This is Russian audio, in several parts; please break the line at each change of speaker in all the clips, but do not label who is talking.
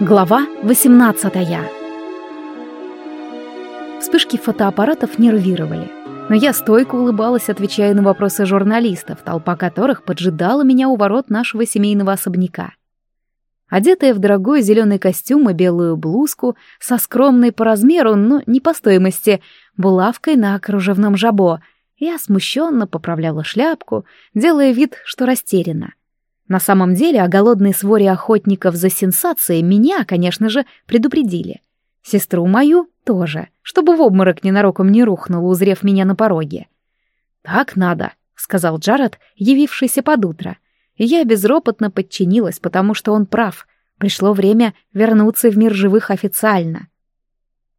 Глава 18 Вспышки фотоаппаратов нервировали, но я стойко улыбалась, отвечая на вопросы журналистов, толпа которых поджидала меня у ворот нашего семейного особняка. Одетая в дорогой зеленый костюм и белую блузку, со скромной по размеру, но не по стоимости, булавкой на кружевном жабо, я смущенно поправляла шляпку, делая вид, что растеряна. На самом деле о голодной своре охотников за сенсацией меня, конечно же, предупредили. Сестру мою тоже, чтобы в обморок ненароком не рухнула, узрев меня на пороге. «Так надо», — сказал Джаред, явившийся под утро. Я безропотно подчинилась, потому что он прав. Пришло время вернуться в мир живых официально.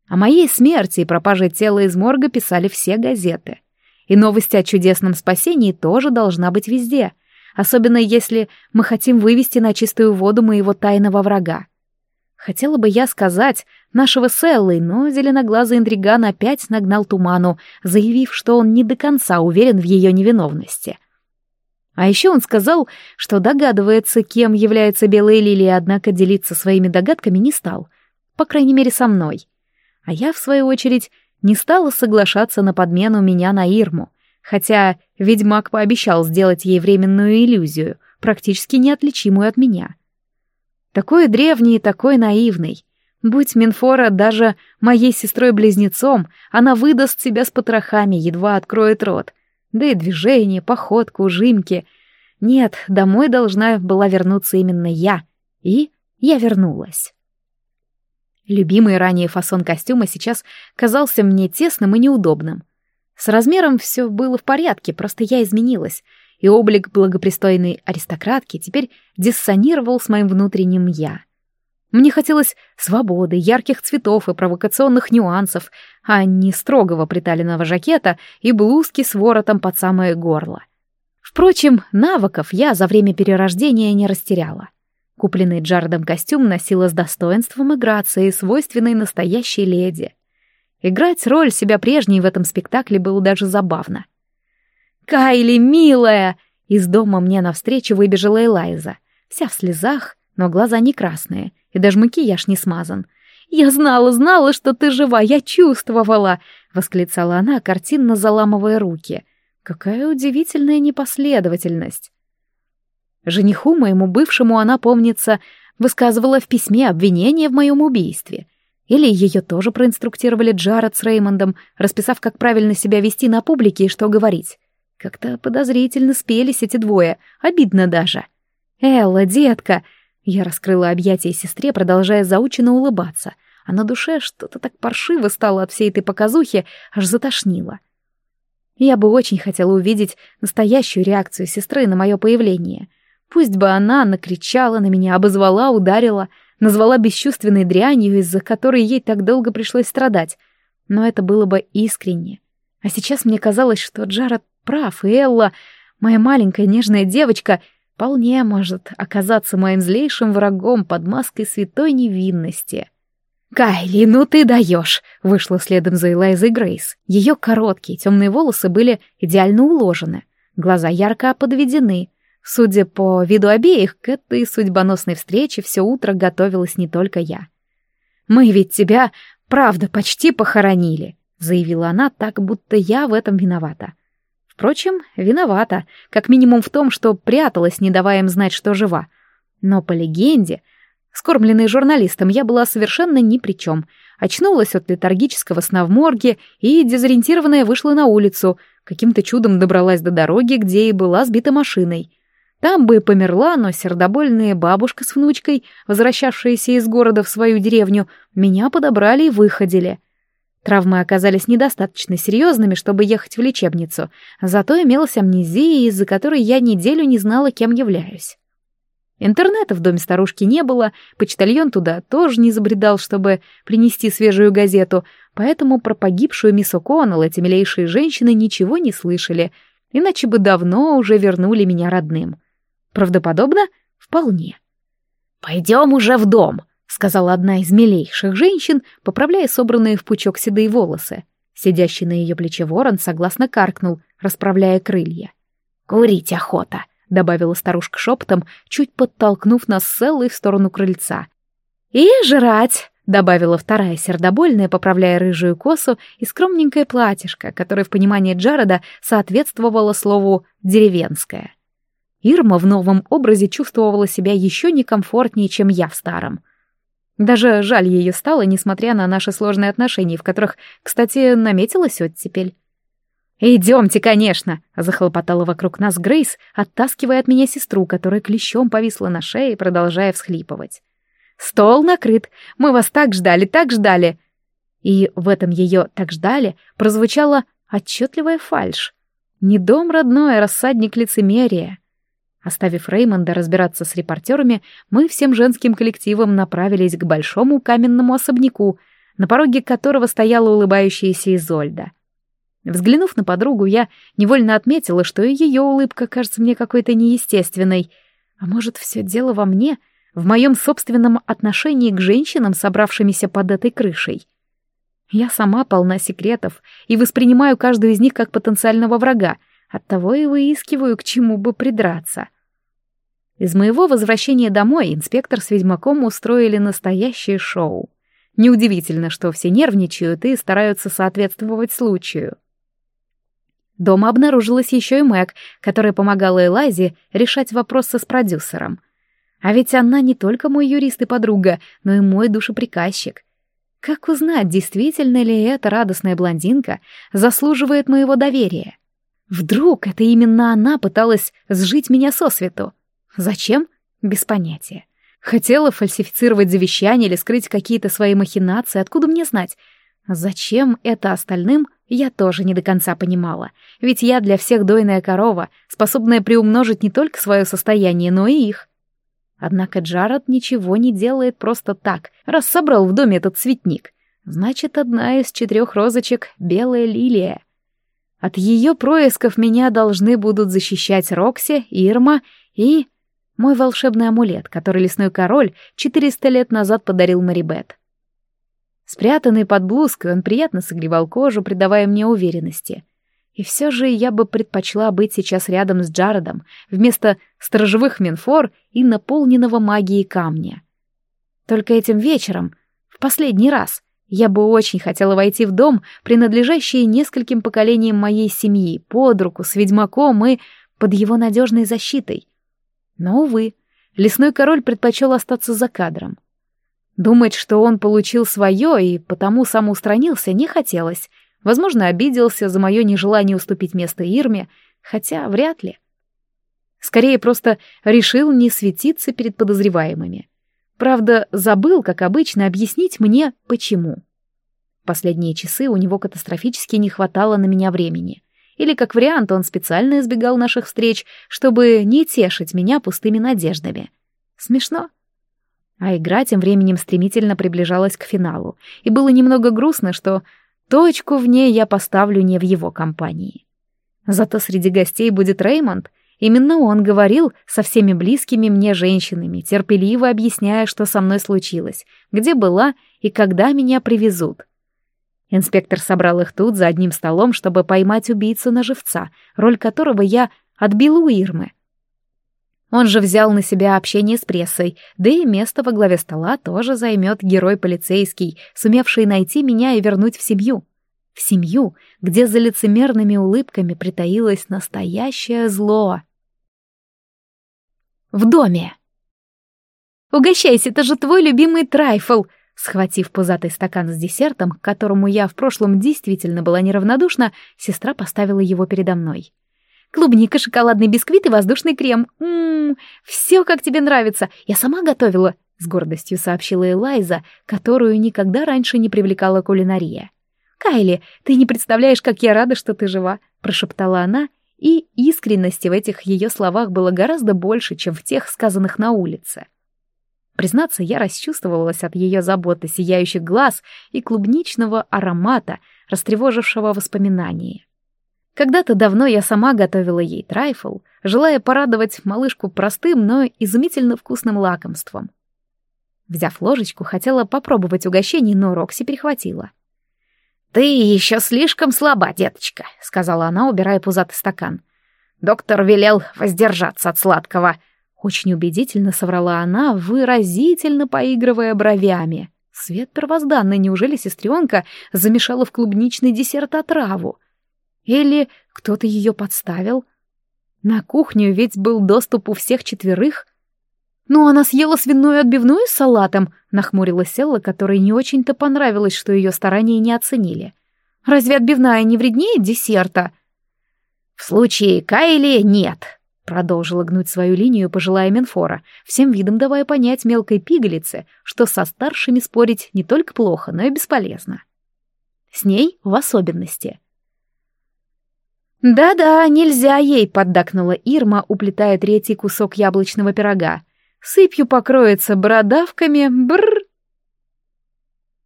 О моей смерти и пропаже тела из морга писали все газеты. И новость о чудесном спасении тоже должна быть везде — особенно если мы хотим вывести на чистую воду моего тайного врага. Хотела бы я сказать нашего Селлы, но зеленоглазый интриган опять нагнал туману, заявив, что он не до конца уверен в ее невиновности. А еще он сказал, что догадывается, кем является Белая Лилия, однако делиться своими догадками не стал, по крайней мере со мной. А я, в свою очередь, не стала соглашаться на подмену меня на Ирму, хотя ведьмак пообещал сделать ей временную иллюзию, практически неотличимую от меня. Такой древний и такой наивный. Будь Минфора даже моей сестрой-близнецом, она выдаст себя с потрохами, едва откроет рот. Да и движение, походка, ужимки. Нет, домой должна была вернуться именно я. И я вернулась. Любимый ранее фасон костюма сейчас казался мне тесным и неудобным. С размером все было в порядке, просто я изменилась, и облик благопристойной аристократки теперь диссонировал с моим внутренним «я». Мне хотелось свободы, ярких цветов и провокационных нюансов, а не строгого приталенного жакета и блузки с воротом под самое горло. Впрочем, навыков я за время перерождения не растеряла. Купленный Джардом костюм носила с достоинством и грацией, свойственной настоящей леди — Играть роль себя прежней в этом спектакле было даже забавно. «Кайли, милая!» Из дома мне навстречу выбежала Элайза. Вся в слезах, но глаза не красные, и даже макияж не смазан. «Я знала, знала, что ты жива, я чувствовала!» — восклицала она, картинно заламывая руки. «Какая удивительная непоследовательность!» Жениху моему бывшему она, помнится, высказывала в письме обвинение в моем убийстве. Или ее тоже проинструктировали Джаред с Реймондом, расписав, как правильно себя вести на публике и что говорить. Как-то подозрительно спелись эти двое, обидно даже. «Элла, детка!» Я раскрыла объятия сестре, продолжая заученно улыбаться, а на душе что-то так паршиво стало от всей этой показухи, аж затошнило. Я бы очень хотела увидеть настоящую реакцию сестры на мое появление. Пусть бы она накричала на меня, обозвала, ударила — назвала бесчувственной дрянью, из-за которой ей так долго пришлось страдать. Но это было бы искренне. А сейчас мне казалось, что Джаред прав, и Элла, моя маленькая нежная девочка, вполне может оказаться моим злейшим врагом под маской святой невинности. «Кайли, ну ты даешь!» — вышла следом за Элайзой Грейс. Ее короткие темные волосы были идеально уложены, глаза ярко подведены, Судя по виду обеих, к этой судьбоносной встрече все утро готовилась не только я. «Мы ведь тебя, правда, почти похоронили», — заявила она так, будто я в этом виновата. Впрочем, виновата, как минимум в том, что пряталась, не давая им знать, что жива. Но по легенде, скормленной журналистом, я была совершенно ни при чем. Очнулась от летаргического сна в морге и, дезориентированная, вышла на улицу, каким-то чудом добралась до дороги, где и была сбита машиной — там бы и померла, но сердобольная бабушка с внучкой, возвращавшиеся из города в свою деревню, меня подобрали и выходили. Травмы оказались недостаточно серьезными, чтобы ехать в лечебницу, зато имелась амнезия, из-за которой я неделю не знала, кем являюсь. Интернета в доме старушки не было, почтальон туда тоже не забредал, чтобы принести свежую газету, поэтому про погибшую мисс О'Коннелл эти милейшие женщины ничего не слышали, иначе бы давно уже вернули меня родным. Правдоподобно? Вполне. «Пойдем уже в дом», — сказала одна из милейших женщин, поправляя собранные в пучок седые волосы. Сидящий на ее плече ворон согласно каркнул, расправляя крылья. «Курить охота», — добавила старушка шепотом, чуть подтолкнув нас с Селлой в сторону крыльца. «И жрать!» — добавила вторая сердобольная, поправляя рыжую косу и скромненькое платьишко, которое в понимании Джареда соответствовало слову «деревенское». Ирма в новом образе чувствовала себя еще некомфортнее, чем я в старом. Даже жаль ее стало, несмотря на наши сложные отношения, в которых, кстати, наметилась оттепель. «Идемте, конечно!» — захлопотала вокруг нас Грейс, оттаскивая от меня сестру, которая клещом повисла на шее, продолжая всхлипывать. «Стол накрыт! Мы вас так ждали, так ждали!» И в этом ее «так ждали» прозвучала отчетливая фальшь. Не дом родной, а рассадник лицемерия. Оставив Реймонда разбираться с репортерами, мы всем женским коллективом направились к большому каменному особняку, на пороге которого стояла улыбающаяся Изольда. Взглянув на подругу, я невольно отметила, что и ее улыбка кажется мне какой-то неестественной. А может, все дело во мне, в моем собственном отношении к женщинам, собравшимися под этой крышей? Я сама полна секретов и воспринимаю каждую из них как потенциального врага — Оттого и выискиваю, к чему бы придраться. Из моего возвращения домой инспектор с ведьмаком устроили настоящее шоу. Неудивительно, что все нервничают и стараются соответствовать случаю. Дома обнаружилась еще и Мэг, которая помогала Элайзе решать вопросы с продюсером. А ведь она не только мой юрист и подруга, но и мой душеприказчик. Как узнать, действительно ли эта радостная блондинка заслуживает моего доверия? Вдруг это именно она пыталась сжить меня со свету? Зачем? Без понятия. Хотела фальсифицировать завещание или скрыть какие-то свои махинации, откуда мне знать? Зачем это остальным, я тоже не до конца понимала. Ведь я для всех дойная корова, способная приумножить не только свое состояние, но и их. Однако Джаред ничего не делает просто так, раз собрал в доме этот цветник. Значит, одна из четырех розочек — белая лилия — от ее происков меня должны будут защищать Рокси, Ирма и... мой волшебный амулет, который лесной король 400 лет назад подарил Марибет. Спрятанный под блузкой, он приятно согревал кожу, придавая мне уверенности. И все же я бы предпочла быть сейчас рядом с Джаредом, вместо сторожевых менфор и наполненного магией камня. Только этим вечером, в последний раз — я бы очень хотела войти в дом, принадлежащий нескольким поколениям моей семьи, под руку с ведьмаком и под его надежной защитой. Но, увы, лесной король предпочел остаться за кадром. Думать, что он получил свое и потому самоустранился, не хотелось. Возможно, обиделся за мое нежелание уступить место Ирме, хотя вряд ли. Скорее, просто решил не светиться перед подозреваемыми. Правда, забыл, как обычно, объяснить мне, почему. Последние часы у него катастрофически не хватало на меня времени. Или, как вариант, он специально избегал наших встреч, чтобы не тешить меня пустыми надеждами. Смешно. А игра тем временем стремительно приближалась к финалу, и было немного грустно, что точку в ней я поставлю не в его компании. Зато среди гостей будет Реймонд — Именно он говорил со всеми близкими мне женщинами, терпеливо объясняя, что со мной случилось, где была и когда меня привезут. Инспектор собрал их тут за одним столом, чтобы поймать убийцу на живца, роль которого я отбила у Ирмы. Он же взял на себя общение с прессой, да и место во главе стола тоже займет герой полицейский, сумевший найти меня и вернуть в семью. В семью, где за лицемерными улыбками притаилось настоящее зло. В доме. «Угощайся, это же твой любимый трайфл!» Схватив пузатый стакан с десертом, к которому я в прошлом действительно была неравнодушна, сестра поставила его передо мной. «Клубника, шоколадный бисквит и воздушный крем. Ммм, все как тебе нравится. Я сама готовила», — с гордостью сообщила Элайза, которую никогда раньше не привлекала кулинария. «Кайли, ты не представляешь, как я рада, что ты жива», — прошептала она и искренности в этих ее словах было гораздо больше, чем в тех, сказанных на улице. Признаться, я расчувствовалась от ее заботы, сияющих глаз и клубничного аромата, растревожившего воспоминания. Когда-то давно я сама готовила ей трайфл, желая порадовать малышку простым, но изумительно вкусным лакомством. Взяв ложечку, хотела попробовать угощение, но Рокси перехватила — «Ты еще слишком слаба, деточка», — сказала она, убирая пузатый стакан. «Доктор велел воздержаться от сладкого. Очень убедительно соврала она, выразительно поигрывая бровями. Свет первозданный, неужели сестренка замешала в клубничный десерт отраву? Или кто-то ее подставил? На кухню ведь был доступ у всех четверых. «Ну, она съела свиную отбивную с салатом», — нахмурилась Элла, которой не очень-то понравилось, что ее старания не оценили. «Разве отбивная не вреднее десерта?» «В случае Кайли нет», — продолжила гнуть свою линию пожилая Менфора, всем видом давая понять мелкой пигалице, что со старшими спорить не только плохо, но и бесполезно. С ней в особенности. «Да-да, нельзя ей», — поддакнула Ирма, уплетая третий кусок яблочного пирога. «Сыпью покроется бородавками, бррр».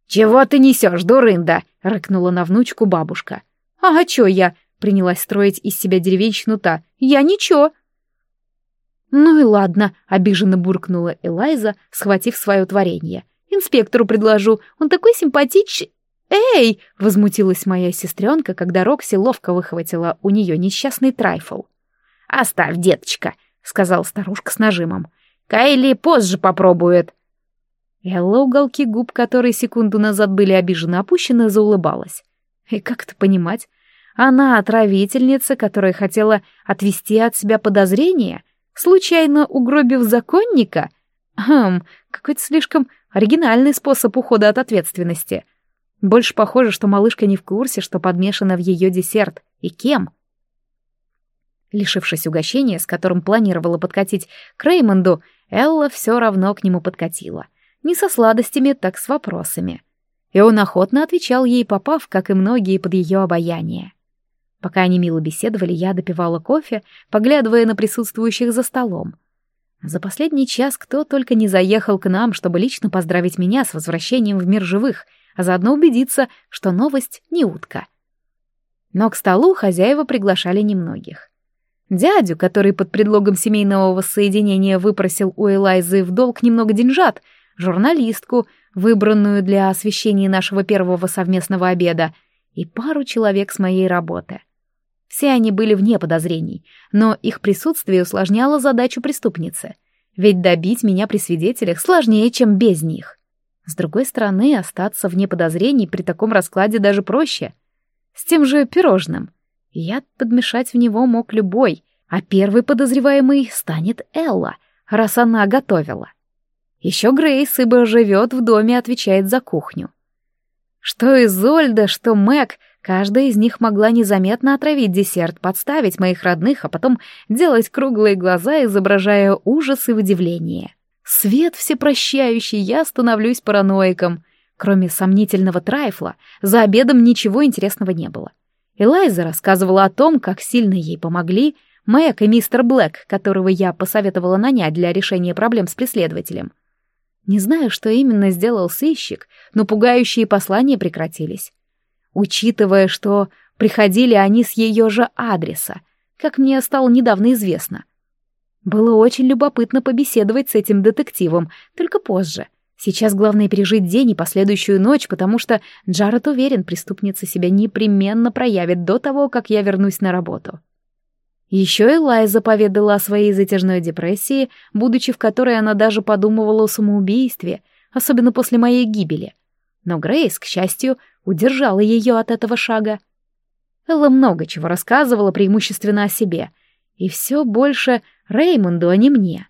«Чего ты несешь, дурында?» — рыкнула на внучку бабушка. «А чё я?» — принялась строить из себя деревенщину та. «Я ничего». «Ну и ладно», — обиженно буркнула Элайза, схватив свое творение. «Инспектору предложу, он такой симпатичный...» «Эй!» — возмутилась моя сестренка, когда Рокси ловко выхватила у нее несчастный трайфл. «Оставь, деточка», — сказал старушка с нажимом. «Кайли позже попробует». Элла, уголки губ, которые секунду назад были обиженно опущены, заулыбалась. И как это понимать? Она отравительница, которая хотела отвести от себя подозрения, случайно угробив законника? Хм, какой-то слишком оригинальный способ ухода от ответственности — больше похоже, что малышка не в курсе, что подмешано в ее десерт. И кем? Лишившись угощения, с которым планировала подкатить к Реймонду, Элла все равно к нему подкатила. Не со сладостями, так с вопросами. И он охотно отвечал ей, попав, как и многие, под ее обаяние. Пока они мило беседовали, я допивала кофе, поглядывая на присутствующих за столом. За последний час кто только не заехал к нам, чтобы лично поздравить меня с возвращением в мир живых — а заодно убедиться, что новость не утка. Но к столу хозяева приглашали немногих. Дядю, который под предлогом семейного воссоединения выпросил у Элайзы в долг немного деньжат, журналистку, выбранную для освещения нашего первого совместного обеда, и пару человек с моей работы. Все они были вне подозрений, но их присутствие усложняло задачу преступницы, ведь добить меня при свидетелях сложнее, чем без них. С другой стороны, остаться вне подозрений при таком раскладе даже проще. С тем же пирожным. Яд подмешать в него мог любой, а первый подозреваемый станет Элла, раз она готовила. Еще Грейс, ибо живет в доме, отвечает за кухню. Что Изольда, что Мэг, каждая из них могла незаметно отравить десерт, подставить моих родных, а потом делать круглые глаза, изображая ужас и удивление. Свет всепрощающий, я становлюсь параноиком. Кроме сомнительного трайфла, за обедом ничего интересного не было. Элайза рассказывала о том, как сильно ей помогли Мэг и мистер Блэк, которого я посоветовала нанять для решения проблем с преследователем. Не знаю, что именно сделал сыщик, но пугающие послания прекратились. Учитывая, что приходили они с ее же адреса, как мне стало недавно известно — было очень любопытно побеседовать с этим детективом, только позже. Сейчас главное пережить день и последующую ночь, потому что Джаред уверен, преступница себя непременно проявит до того, как я вернусь на работу. Еще и Лайза поведала о своей затяжной депрессии, будучи в которой она даже подумывала о самоубийстве, особенно после моей гибели. Но Грейс, к счастью, удержала ее от этого шага. Элла много чего рассказывала преимущественно о себе, и все больше Реймонду, а не мне.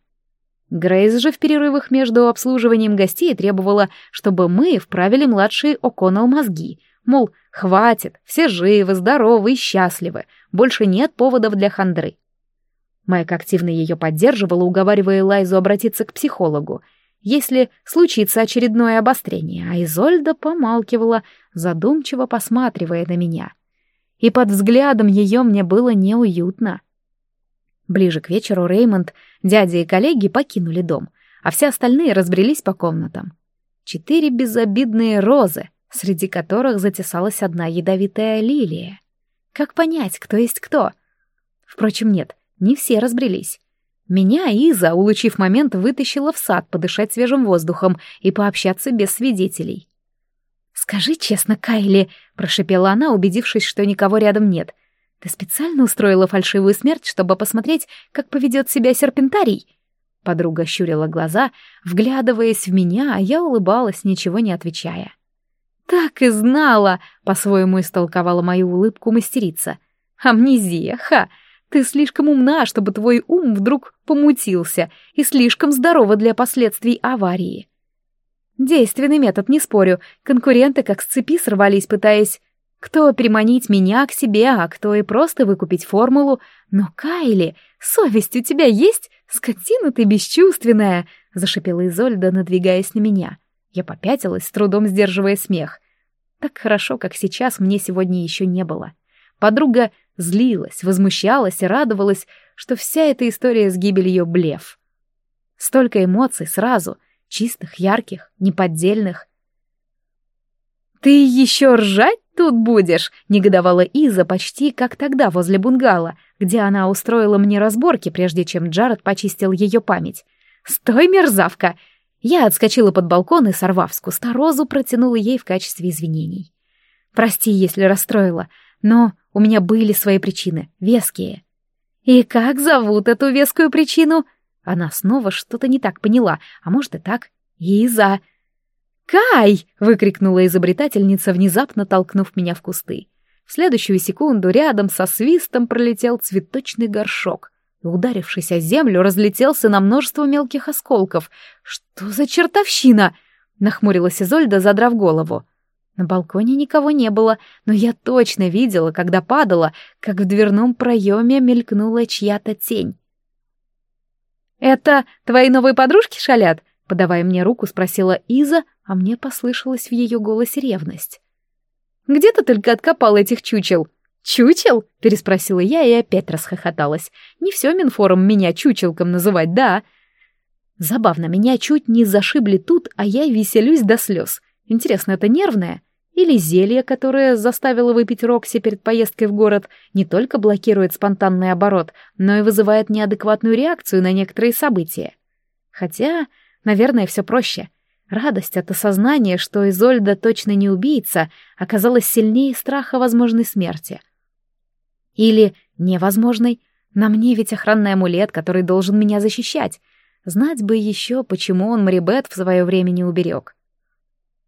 Грейс же в перерывах между обслуживанием гостей требовала, чтобы мы вправили младшие О'Коннелл мозги, мол, хватит, все живы, здоровы и счастливы, больше нет поводов для хандры. Майк активно ее поддерживала, уговаривая Лайзу обратиться к психологу, если случится очередное обострение, а Изольда помалкивала, задумчиво посматривая на меня. И под взглядом ее мне было неуютно. Ближе к вечеру Реймонд, дядя и коллеги покинули дом, а все остальные разбрелись по комнатам. Четыре безобидные розы, среди которых затесалась одна ядовитая лилия. Как понять, кто есть кто? Впрочем, нет, не все разбрелись. Меня Иза, улучив момент, вытащила в сад подышать свежим воздухом и пообщаться без свидетелей. «Скажи честно, Кайли», — прошепела она, убедившись, что никого рядом нет — ты специально устроила фальшивую смерть, чтобы посмотреть, как поведет себя серпентарий? Подруга щурила глаза, вглядываясь в меня, а я улыбалась, ничего не отвечая. «Так и знала!» — по-своему истолковала мою улыбку мастерица. «Амнезия, ха! Ты слишком умна, чтобы твой ум вдруг помутился, и слишком здорова для последствий аварии». Действенный метод, не спорю. Конкуренты как с цепи сорвались, пытаясь кто приманить меня к себе, а кто и просто выкупить формулу. Но, Кайли, совесть у тебя есть? Скотина ты бесчувственная!» — зашипела Изольда, надвигаясь на меня. Я попятилась, с трудом сдерживая смех. Так хорошо, как сейчас, мне сегодня еще не было. Подруга злилась, возмущалась и радовалась, что вся эта история с гибелью — блеф. Столько эмоций сразу, чистых, ярких, неподдельных. «Ты еще ржать тут будешь?» — негодовала Иза почти как тогда возле бунгало, где она устроила мне разборки, прежде чем Джаред почистил ее память. «Стой, мерзавка!» Я отскочила под балкон и, сорвав с куста розу, протянула ей в качестве извинений. «Прости, если расстроила, но у меня были свои причины, веские». «И как зовут эту вескую причину?» Она снова что-то не так поняла, а может и так. «Иза!» «Кай!» — выкрикнула изобретательница, внезапно толкнув меня в кусты. В следующую секунду рядом со свистом пролетел цветочный горшок и, ударившись о землю, разлетелся на множество мелких осколков. «Что за чертовщина?» — нахмурилась Изольда, задрав голову. На балконе никого не было, но я точно видела, когда падала, как в дверном проеме мелькнула чья-то тень. «Это твои новые подружки шалят?» Подавая мне руку, спросила Иза, а мне послышалась в ее голосе ревность. «Где ты только откопал этих чучел?» «Чучел?» — переспросила я и опять расхохоталась. «Не все Минформ меня чучелком называть, да?» Забавно, меня чуть не зашибли тут, а я веселюсь до слез. Интересно, это нервное? Или зелье, которое заставило выпить Рокси перед поездкой в город, не только блокирует спонтанный оборот, но и вызывает неадекватную реакцию на некоторые события? Хотя Наверное, все проще. Радость от осознания, что Изольда точно не убийца, оказалась сильнее страха возможной смерти. Или невозможной. На мне ведь охранный амулет, который должен меня защищать. Знать бы еще, почему он Марибет в свое время не уберег.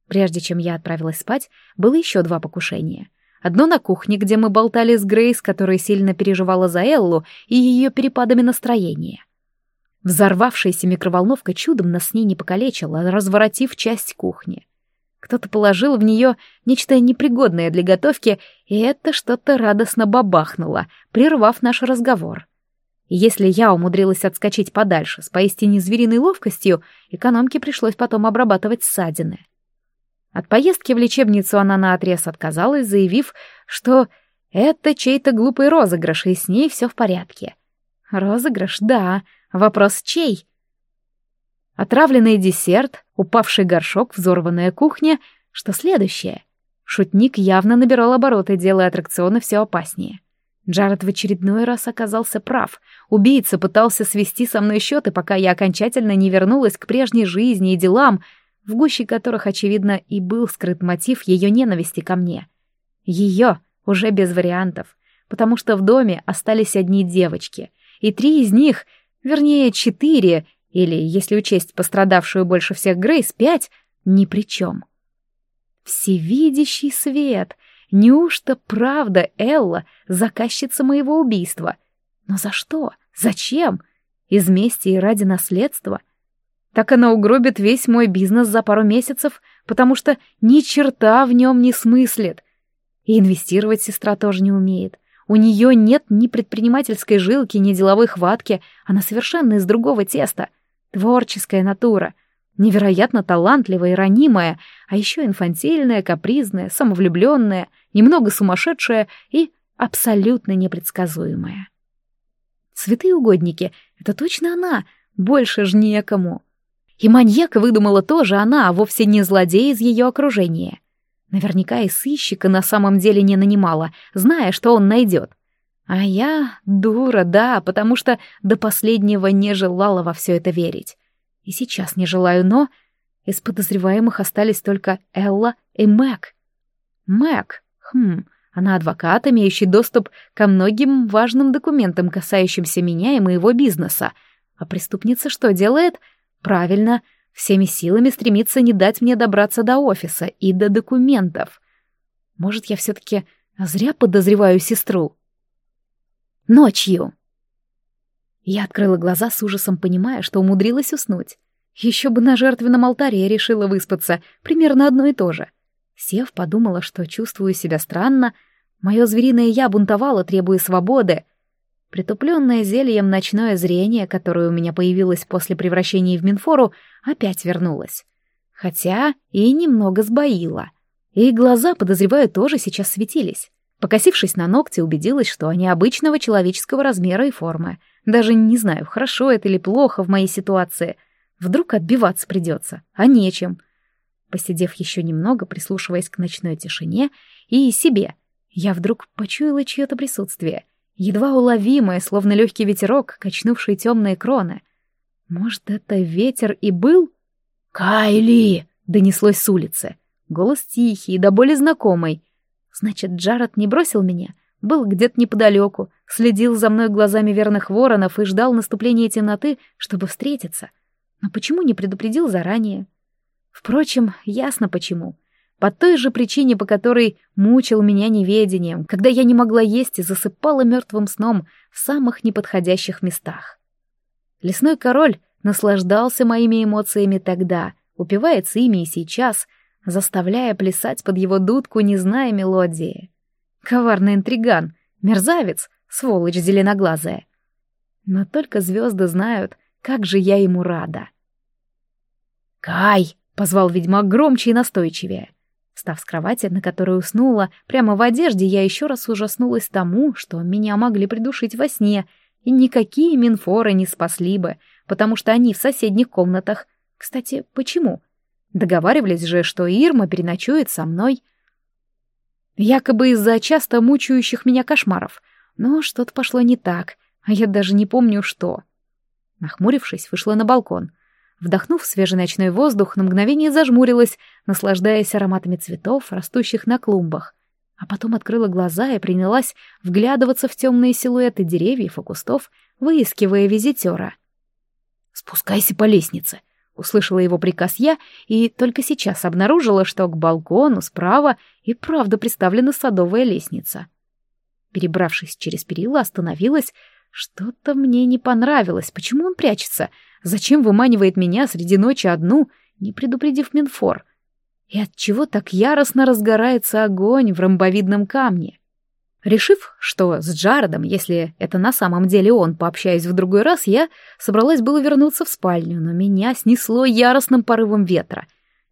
Прежде чем я отправилась спать, было еще два покушения. Одно на кухне, где мы болтали с Грейс, которая сильно переживала за Эллу и ее перепадами настроения. Взорвавшаяся микроволновка чудом нас с ней не покалечила, разворотив часть кухни. Кто-то положил в нее нечто непригодное для готовки, и это что-то радостно бабахнуло, прервав наш разговор. И если я умудрилась отскочить подальше с поистине звериной ловкостью, экономке пришлось потом обрабатывать ссадины. От поездки в лечебницу она наотрез отказалась, заявив, что это чей-то глупый розыгрыш, и с ней все в порядке. Розыгрыш, да, Вопрос чей? Отравленный десерт, упавший горшок, взорванная кухня. Что следующее? Шутник явно набирал обороты, делая аттракционы все опаснее. Джаред в очередной раз оказался прав. Убийца пытался свести со мной счеты, пока я окончательно не вернулась к прежней жизни и делам, в гуще которых, очевидно, и был скрыт мотив ее ненависти ко мне. Ее, уже без вариантов, потому что в доме остались одни девочки, и три из них — Вернее, четыре, или, если учесть пострадавшую больше всех Грейс, пять, ни при чем. Всевидящий свет! Неужто правда Элла заказчица моего убийства? Но за что? Зачем? Из мести и ради наследства? Так она угробит весь мой бизнес за пару месяцев, потому что ни черта в нем не смыслит. И инвестировать сестра тоже не умеет. У нее нет ни предпринимательской жилки, ни деловой хватки, она совершенно из другого теста. Творческая натура, невероятно талантливая и ранимая, а еще инфантильная, капризная, самовлюбленная, немного сумасшедшая и абсолютно непредсказуемая. Святые угодники — это точно она, больше ж некому. И маньяка выдумала тоже она, а вовсе не злодей из ее окружения. Наверняка и сыщика на самом деле не нанимала, зная, что он найдет. А я дура, да, потому что до последнего не желала во все это верить. И сейчас не желаю, но из подозреваемых остались только Элла и Мэг. Мэг, хм, она адвокат, имеющий доступ ко многим важным документам, касающимся меня и моего бизнеса. А преступница что делает? Правильно, всеми силами стремится не дать мне добраться до офиса и до документов. Может, я все-таки зря подозреваю сестру? Ночью. Я открыла глаза с ужасом, понимая, что умудрилась уснуть. Еще бы на жертвенном алтаре решила выспаться, примерно одно и то же. Сев, подумала, что чувствую себя странно. Мое звериное «я» бунтовало, требуя свободы. Притупленное зельем ночное зрение, которое у меня появилось после превращения в Минфору, опять вернулось. Хотя и немного сбоило. И глаза, подозреваю, тоже сейчас светились. Покосившись на ногти, убедилась, что они обычного человеческого размера и формы. Даже не знаю, хорошо это или плохо в моей ситуации. Вдруг отбиваться придется, а нечем. Посидев еще немного, прислушиваясь к ночной тишине и себе, я вдруг почуяла чье-то присутствие, едва уловимое, словно легкий ветерок, качнувший темные кроны. Может, это ветер и был? «Кайли!» — донеслось с улицы. Голос тихий, да более знакомый. Значит, Джаред не бросил меня, был где-то неподалеку, следил за мной глазами верных воронов и ждал наступления темноты, чтобы встретиться. Но почему не предупредил заранее? Впрочем, ясно почему. По той же причине, по которой мучил меня неведением, когда я не могла есть и засыпала мертвым сном в самых неподходящих местах. Лесной король наслаждался моими эмоциями тогда, упивается ими и сейчас, заставляя плясать под его дудку, не зная мелодии. Коварный интриган, мерзавец, сволочь зеленоглазая. Но только звезды знают, как же я ему рада. «Кай!» Позвал ведьмак громче и настойчивее. Став с кровати, на которой уснула, прямо в одежде, я еще раз ужаснулась тому, что меня могли придушить во сне, и никакие минфоры не спасли бы, потому что они в соседних комнатах. Кстати, почему? Договаривались же, что Ирма переночует со мной. Якобы из-за часто мучающих меня кошмаров. Но что-то пошло не так, а я даже не помню, что. Нахмурившись, вышла на балкон — Вдохнув свежий ночной воздух, на мгновение зажмурилась, наслаждаясь ароматами цветов, растущих на клумбах. А потом открыла глаза и принялась вглядываться в темные силуэты деревьев и кустов, выискивая визитера. «Спускайся по лестнице», — услышала его приказ я, и только сейчас обнаружила, что к балкону справа и правда приставлена садовая лестница. Перебравшись через перила, остановилась. Что-то мне не понравилось. Почему он прячется? — Зачем выманивает меня среди ночи одну, не предупредив Минфор? И от чего так яростно разгорается огонь в ромбовидном камне? Решив, что с Джаредом, если это на самом деле он, пообщаюсь в другой раз, я собралась было вернуться в спальню, но меня снесло яростным порывом ветра.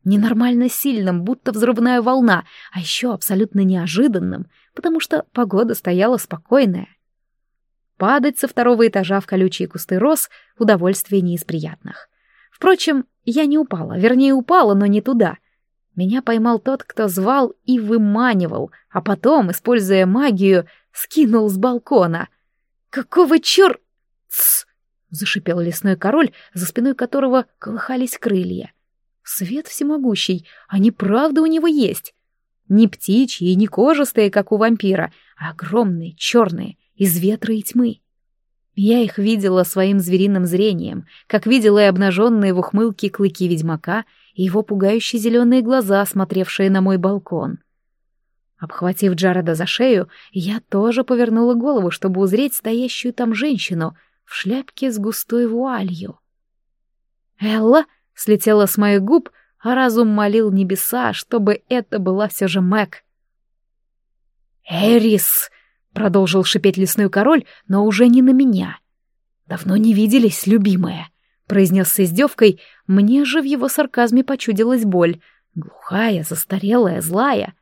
Ненормально сильным, будто взрывная волна, а еще абсолютно неожиданным, потому что погода стояла спокойная. Падать со второго этажа в колючие кусты роз — удовольствие не из приятных. Впрочем, я не упала, вернее, упала, но не туда. Меня поймал тот, кто звал и выманивал, а потом, используя магию, скинул с балкона. «Какого чёр...» «Тссс!» — зашипел лесной король, за спиной которого колыхались крылья. «Свет всемогущий, они правда у него есть. Не птичьи и не кожистые, как у вампира, а огромные, черные, из ветра и тьмы. Я их видела своим звериным зрением, как видела и обнаженные в ухмылке клыки ведьмака и его пугающие зеленые глаза, смотревшие на мой балкон. Обхватив Джареда за шею, я тоже повернула голову, чтобы узреть стоящую там женщину в шляпке с густой вуалью. «Элла!» — слетела с моих губ, а разум молил небеса, чтобы это была все же Мэг. «Эрис!» Продолжил шипеть лесной король, но уже не на меня. «Давно не виделись, любимая», — произнес с издевкой. Мне же в его сарказме почудилась боль. Глухая, застарелая, злая.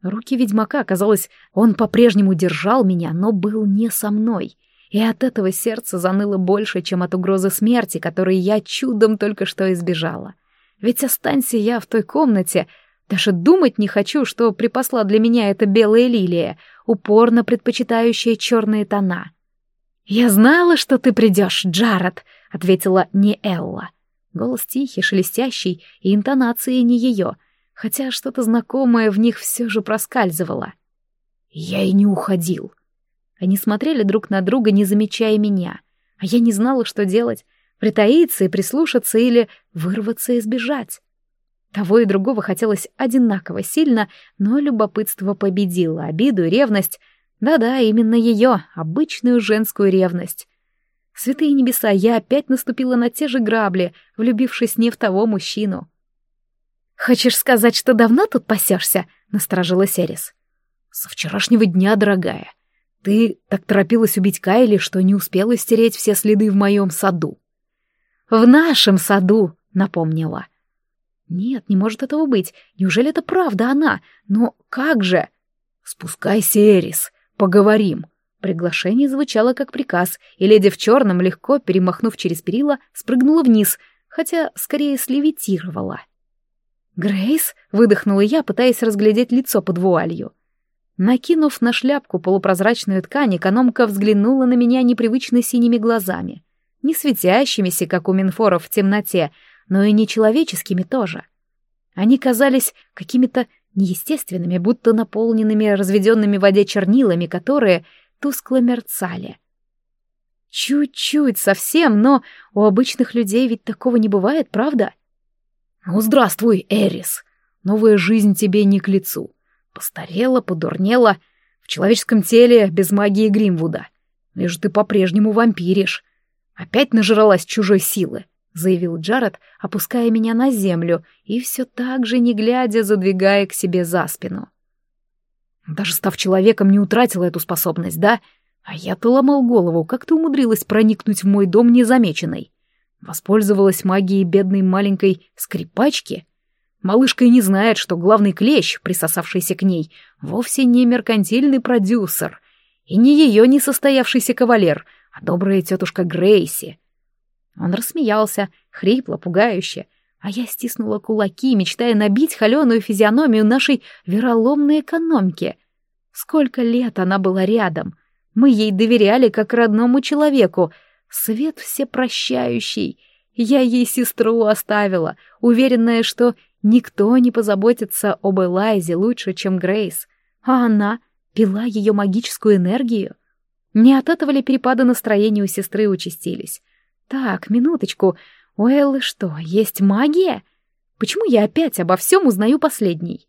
Руки ведьмака, казалось, он по-прежнему держал меня, но был не со мной. И от этого сердце заныло больше, чем от угрозы смерти, которой я чудом только что избежала. Ведь останься я в той комнате, даже думать не хочу, что припасла для меня эта белая лилия, упорно предпочитающая черные тона. «Я знала, что ты придешь, Джаред», — ответила не Элла. Голос тихий, шелестящий, и интонации не ее, хотя что-то знакомое в них все же проскальзывало. Я и не уходил. Они смотрели друг на друга, не замечая меня. А я не знала, что делать. Притаиться и прислушаться или вырваться и сбежать. Того и другого хотелось одинаково сильно, но любопытство победило обиду и ревность. Да-да, именно ее, обычную женскую ревность. Святые небеса, я опять наступила на те же грабли, влюбившись не в того мужчину. «Хочешь сказать, что давно тут пасешься?» — насторожилась Эрис. «Со вчерашнего дня, дорогая. Ты так торопилась убить Кайли, что не успела стереть все следы в моем саду». «В нашем саду», — напомнила. «Нет, не может этого быть. Неужели это правда она? Но как же?» «Спускайся, Эрис, поговорим». Приглашение звучало как приказ, и леди в черном, легко перемахнув через перила, спрыгнула вниз, хотя скорее слевитировала. «Грейс?» — выдохнула я, пытаясь разглядеть лицо под вуалью. Накинув на шляпку полупрозрачную ткань, экономка взглянула на меня непривычно синими глазами. Не светящимися, как у Минфоров в темноте, но и нечеловеческими тоже. Они казались какими-то неестественными, будто наполненными разведенными в воде чернилами, которые тускло мерцали. Чуть-чуть, совсем, но у обычных людей ведь такого не бывает, правда? «Ну, здравствуй, Эрис! Новая жизнь тебе не к лицу. Постарела, подурнела, в человеческом теле без магии Гримвуда. Лишь ты по-прежнему вампиришь. Опять нажралась чужой силы», — заявил Джаред, опуская меня на землю и все так же, не глядя, задвигая к себе за спину. «Даже став человеком, не утратила эту способность, да? А я-то ломал голову, как ты умудрилась проникнуть в мой дом незамеченной?» Воспользовалась магией бедной маленькой скрипачки? Малышка и не знает, что главный клещ, присосавшийся к ней, вовсе не меркантильный продюсер и не ее несостоявшийся кавалер, а добрая тетушка Грейси. Он рассмеялся, хрипло, пугающе, а я стиснула кулаки, мечтая набить холеную физиономию нашей вероломной экономки. Сколько лет она была рядом. Мы ей доверяли как родному человеку — Свет всепрощающий. Я ей сестру оставила, уверенная, что никто не позаботится об Элайзе лучше, чем Грейс. А она пила ее магическую энергию. Не от этого ли перепады настроения у сестры участились? Так, минуточку, у Эллы что, есть магия? Почему я опять обо всем узнаю последней?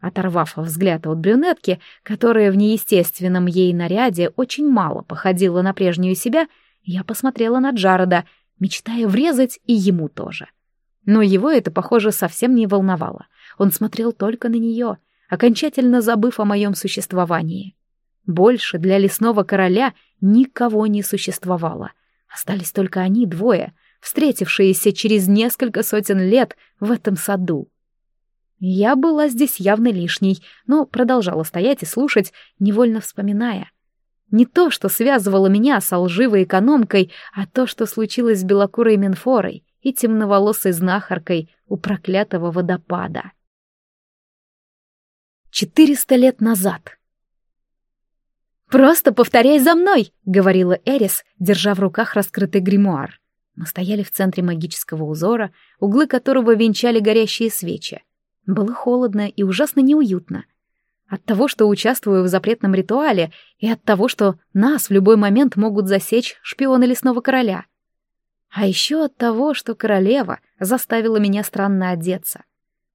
Оторвав взгляд от брюнетки, которая в неестественном ей наряде очень мало походила на прежнюю себя, я посмотрела на Джареда, мечтая врезать и ему тоже. Но его это, похоже, совсем не волновало. Он смотрел только на нее, окончательно забыв о моем существовании. Больше для лесного короля никого не существовало. Остались только они двое, встретившиеся через несколько сотен лет в этом саду. Я была здесь явно лишней, но продолжала стоять и слушать, невольно вспоминая — не то, что связывало меня со лживой экономкой, а то, что случилось с белокурой Менфорой и темноволосой знахаркой у проклятого водопада. Четыреста лет назад. «Просто повторяй за мной!» — говорила Эрис, держа в руках раскрытый гримуар. Мы стояли в центре магического узора, углы которого венчали горящие свечи. Было холодно и ужасно неуютно. От того, что участвую в запретном ритуале, и от того, что нас в любой момент могут засечь шпионы лесного короля. А еще от того, что королева заставила меня странно одеться.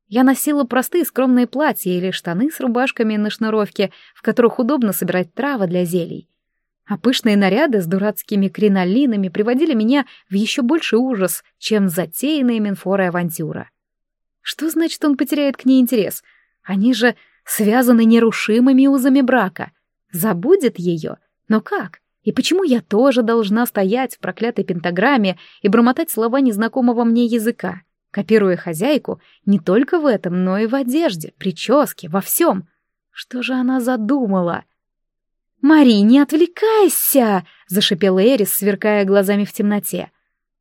Я носила простые скромные платья или штаны с рубашками на шнуровке, в которых удобно собирать травы для зелий. А пышные наряды с дурацкими кринолинами приводили меня в еще больший ужас, чем затеянная Менфорой авантюра. Что значит, он потеряет к ней интерес? Они же связаны нерушимыми узами брака. Забудет ее? Но как? И почему я тоже должна стоять в проклятой пентаграмме и бормотать слова незнакомого мне языка, копируя хозяйку не только в этом, но и в одежде, прическе, во всем? Что же она задумала? «Мари, не отвлекайся!» — зашипела Эрис, сверкая глазами в темноте.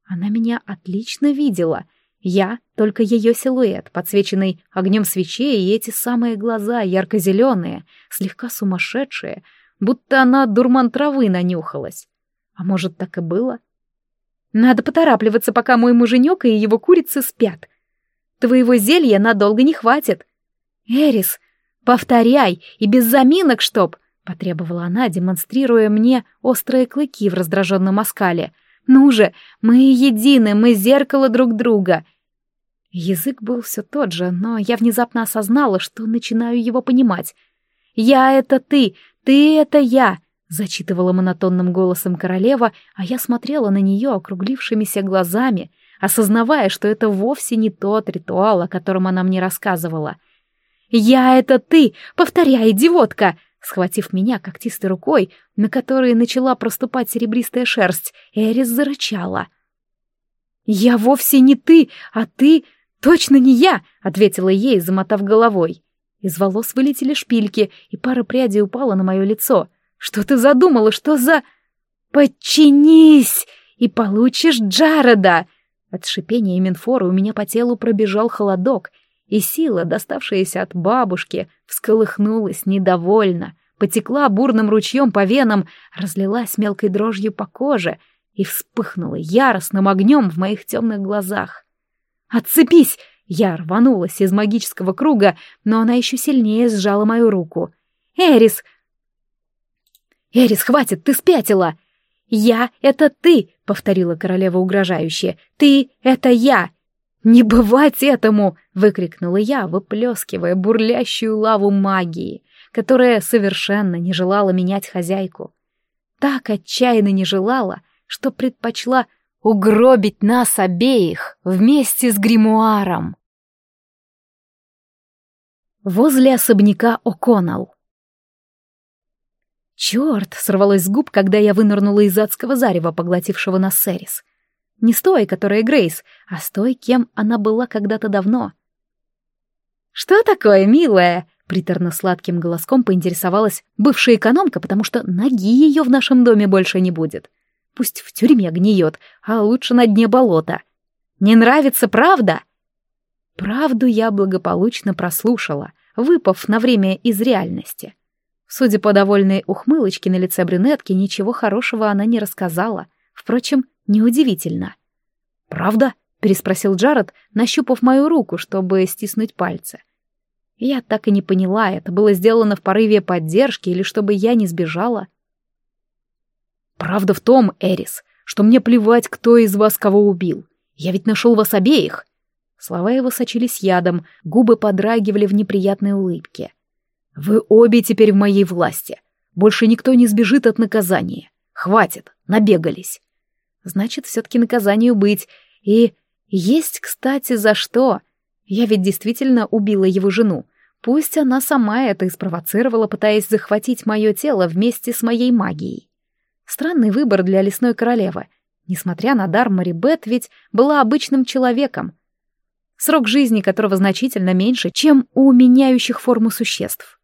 Она меня отлично видела — я — только ее силуэт, подсвеченный огнем свечей, и эти самые глаза, ярко-зеленые, слегка сумасшедшие, будто она дурман травы нанюхалась. А может, так и было? Надо поторапливаться, пока мой муженек и его курицы спят. Твоего зелья надолго не хватит. Эрис, повторяй, и без заминок чтоб. — потребовала она, демонстрируя мне острые клыки в раздраженном оскале. «Ну же, мы едины, мы зеркало друг друга!» Язык был все тот же, но я внезапно осознала, что начинаю его понимать. «Я — это ты, ты — это я!» — зачитывала монотонным голосом королева, а я смотрела на нее округлившимися глазами, осознавая, что это вовсе не тот ритуал, о котором она мне рассказывала. «Я — это ты! Повторяй, идиотка!» Схватив меня когтистой рукой, на которой начала проступать серебристая шерсть, Эрис зарычала. «Я вовсе не ты, а ты точно не я!» — ответила ей, замотав головой. Из волос вылетели шпильки, и пара прядей упала на мое лицо. «Что ты задумала? Что за...» «Подчинись, и получишь Джареда!» От шипения Минфора у меня по телу пробежал холодок, и сила, доставшаяся от бабушки, всколыхнулась недовольно, потекла бурным ручьем по венам, разлилась мелкой дрожью по коже и вспыхнула яростным огнем в моих темных глазах. «Отцепись!» Я рванулась из магического круга, но она еще сильнее сжала мою руку. «Эрис!» «Эрис, хватит, ты спятила!» «Я — это ты!» — повторила королева угрожающе. «Ты — это я!» «Не бывать этому!» — выкрикнула я, выплескивая бурлящую лаву магии, которая совершенно не желала менять хозяйку. Так отчаянно не желала, что предпочла угробить нас обеих вместе с гримуаром. Возле особняка О'Коннелл. Черт, сорвалось с губ, когда я вынырнула из адского зарева, поглотившего нас Сэрис. Не с той, которая Грейс, а с той, кем она была когда-то давно. «Что такое, милая?» — приторно-сладким голоском поинтересовалась бывшая экономка, потому что ноги ее в нашем доме больше не будет. Пусть в тюрьме гниет, а лучше на дне болота. «Не нравится правда?» Правду я благополучно прослушала, выпав на время из реальности. Судя по довольной ухмылочке на лице брюнетки, ничего хорошего она не рассказала. Впрочем, Неудивительно. «Правда?» — переспросил Джаред, нащупав мою руку, чтобы стиснуть пальцы. Я так и не поняла, это было сделано в порыве поддержки или чтобы я не сбежала. «Правда в том, Эрис, что мне плевать, кто из вас кого убил. Я ведь нашел вас обеих». Слова его сочились ядом, губы подрагивали в неприятной улыбке. «Вы обе теперь в моей власти. Больше никто не сбежит от наказания. Хватит, набегались. Значит, все-таки наказанию быть. И есть, кстати, за что. Я ведь действительно убила его жену. Пусть она сама это и спровоцировала, пытаясь захватить мое тело вместе с моей магией. Странный выбор для лесной королевы. Несмотря на дар Марибет, ведь была обычным человеком. Срок жизни которого значительно меньше, чем у меняющих форму существ.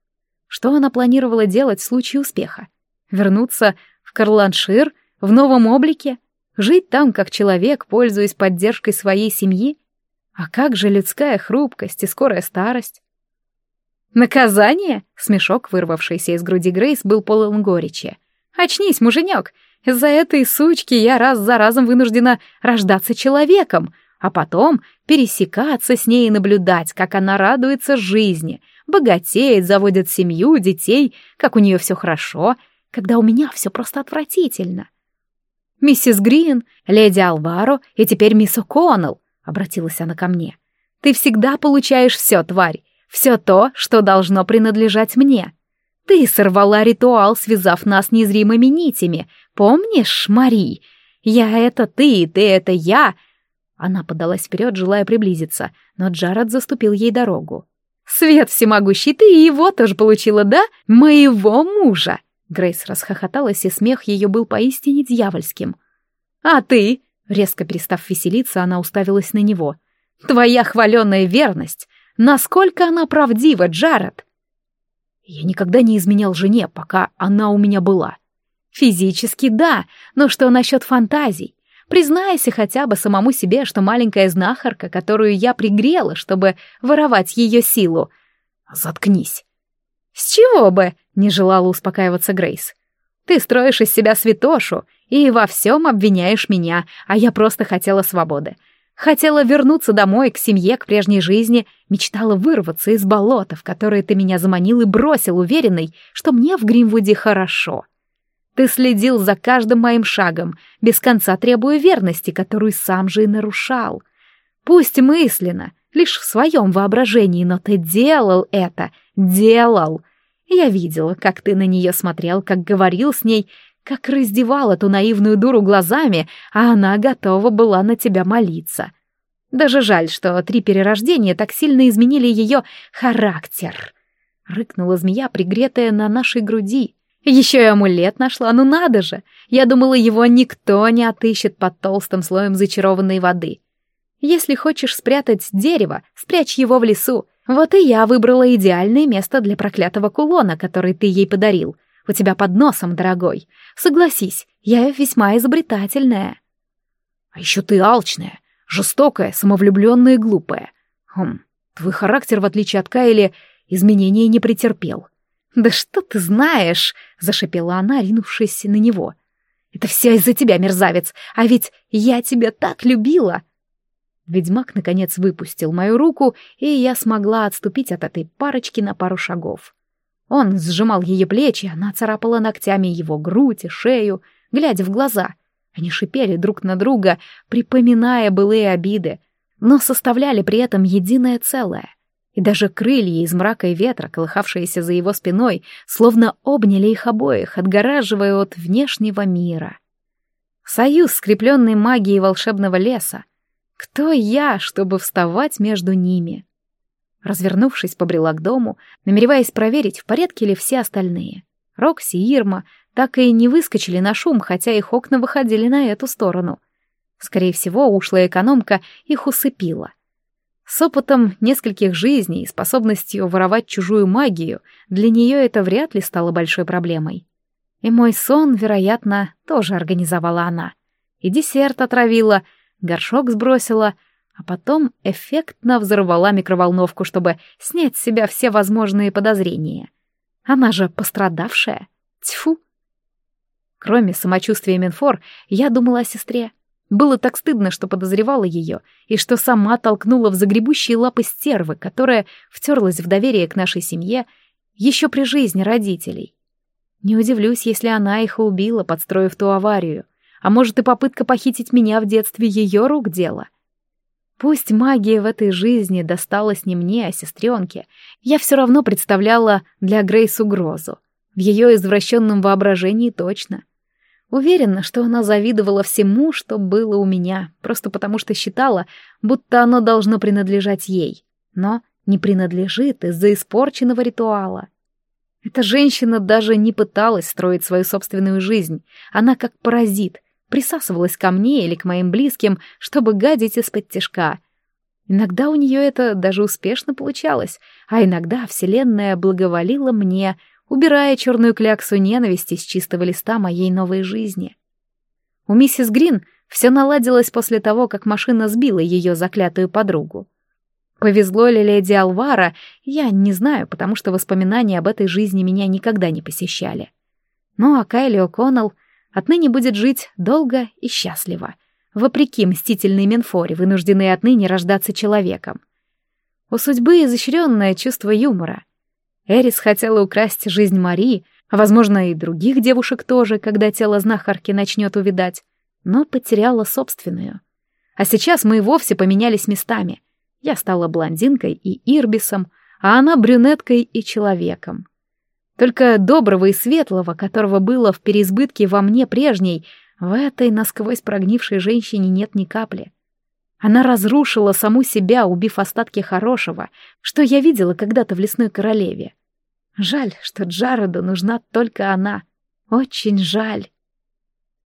Что она планировала делать в случае успеха? Вернуться в Карланшир в новом облике? Жить там как человек, пользуясь поддержкой своей семьи? А как же людская хрупкость и скорая старость? «Наказание?» — смешок, вырвавшийся из груди Грейс, был полон горечи. «Очнись, муженек! Из-за этой сучки я раз за разом вынуждена рождаться человеком, а потом пересекаться с ней и наблюдать, как она радуется жизни, богатеет, заводит семью, детей, как у нее все хорошо, когда у меня все просто отвратительно. «Миссис Грин, леди Алваро и теперь мисс О'Коннелл», — обратилась она ко мне. «Ты всегда получаешь все, тварь, все то, что должно принадлежать мне. Ты сорвала ритуал, связав нас незримыми нитями. Помнишь, Мари? Я — это ты, ты — это я». Она подалась вперед, желая приблизиться, но Джаред заступил ей дорогу. «Свет всемогущий, ты и его тоже получила, да? Моего мужа!» Грейс расхохоталась, и смех ее был поистине дьявольским. «А ты?» — резко перестав веселиться, она уставилась на него. «Твоя хваленная верность! Насколько она правдива, Джаред?» «Я никогда не изменял жене, пока она у меня была». «Физически да, но что насчет фантазий? Признайся хотя бы самому себе, что маленькая знахарка, которую я пригрела, чтобы воровать ее силу...» «Заткнись!» «С чего бы?» — не желала успокаиваться Грейс. «Ты строишь из себя святошу и во всем обвиняешь меня, а я просто хотела свободы. Хотела вернуться домой, к семье, к прежней жизни, мечтала вырваться из болота, в которое ты меня заманил и бросил, уверенный, что мне в Гримвуде хорошо. Ты следил за каждым моим шагом, без конца требуя верности, которую сам же и нарушал. Пусть мысленно, лишь в своем воображении, но ты делал это, делал. Я видела, как ты на нее смотрел, как говорил с ней, как раздевал эту наивную дуру глазами, а она готова была на тебя молиться. Даже жаль, что три перерождения так сильно изменили ее характер. Рыкнула змея, пригретая на нашей груди. Еще и амулет нашла, ну надо же! Я думала, его никто не отыщет под толстым слоем зачарованной воды. Если хочешь спрятать дерево, спрячь его в лесу. Вот и я выбрала идеальное место для проклятого кулона, который ты ей подарил — у тебя под носом, дорогой. Согласись, я весьма изобретательная. А еще ты алчная, жестокая, самовлюбленная и глупая. Хм, твой характер, в отличие от Кайли, изменений не претерпел. «Да что ты знаешь?» — зашипела она, ринувшись на него. «Это все из-за тебя, мерзавец, а ведь я тебя так любила!» Ведьмак, наконец, выпустил мою руку, и я смогла отступить от этой парочки на пару шагов. Он сжимал ее плечи, она царапала ногтями его грудь и шею, глядя в глаза. Они шипели друг на друга, припоминая былые обиды, но составляли при этом единое целое. И даже крылья из мрака и ветра, колыхавшиеся за его спиной, словно обняли их обоих, отгораживая от внешнего мира. Союз, скрепленный магией волшебного леса. Кто я, чтобы вставать между ними? — Развернувшись, побрела к дому, намереваясь проверить, в порядке ли все остальные. Рокси и Ирма так и не выскочили на шум, хотя их окна выходили на эту сторону. Скорее всего, ушлая экономка их усыпила. С опытом нескольких жизней и способностью воровать чужую магию, для нее это вряд ли стало большой проблемой. И мой сон, вероятно, тоже организовала она. И десерт отравила, горшок сбросила — а потом эффектно взорвала микроволновку, чтобы снять с себя все возможные подозрения. Она же пострадавшая. Тьфу! Кроме самочувствия Минфор, я думала о сестре. Было так стыдно, что подозревала ее, и что сама толкнула в загребущие лапы стервы, которая втерлась в доверие к нашей семье еще при жизни родителей. Не удивлюсь, если она их убила, подстроив ту аварию. А может, и попытка похитить меня в детстве ее рук дело — Пусть магия в этой жизни досталась не мне, а сестренке, я все равно представляла для Грейс угрозу. В ее извращенном воображении точно. Уверена, что она завидовала всему, что было у меня, просто потому что считала, будто оно должно принадлежать ей. Но не принадлежит из-за испорченного ритуала. Эта женщина даже не пыталась строить свою собственную жизнь. Она как паразит — присасывалась ко мне или к моим близким, чтобы гадить из-под тяжка. Иногда у нее это даже успешно получалось, а иногда Вселенная благоволила мне, убирая черную кляксу ненависти с чистого листа моей новой жизни. У миссис Грин все наладилось после того, как машина сбила ее заклятую подругу. Повезло ли леди Алвара, я не знаю, потому что воспоминания об этой жизни меня никогда не посещали. Ну а Кайли О'Коннелл отныне будет жить долго и счастливо, вопреки мстительной Менфоре, вынужденной отныне рождаться человеком. У судьбы изощренное чувство юмора. Эрис хотела украсть жизнь Марии, а, возможно, и других девушек тоже, когда тело знахарки начнет увидать, но потеряла собственную. А сейчас мы и вовсе поменялись местами. Я стала блондинкой и ирбисом, а она брюнеткой и человеком. Только доброго и светлого, которого было в переизбытке во мне прежней, в этой насквозь прогнившей женщине нет ни капли. Она разрушила саму себя, убив остатки хорошего, что я видела когда-то в лесной королеве. Жаль, что Джареду нужна только она. Очень жаль.